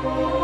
Oh